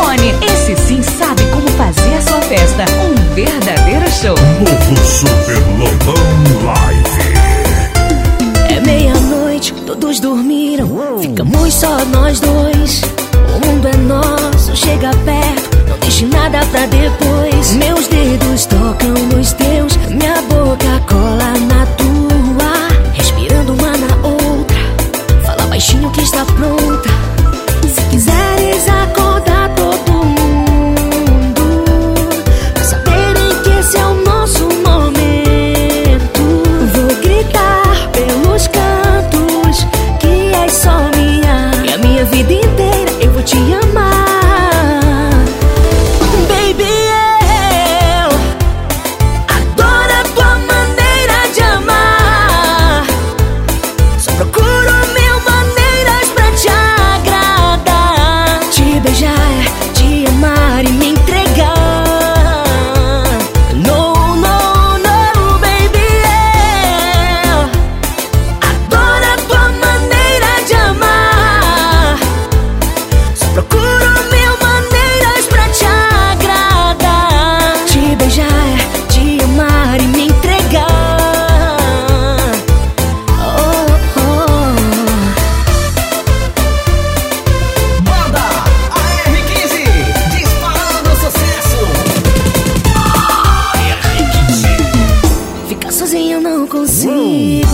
Rony, esse sim sabe como fazer a sua festa um verdadeiro show. Novo Super Lobão Live. É meia-noite, todos dormiram. Ficamos só nós dois. O mundo é nosso, chega perto, não deixe nada pra depois. consigo.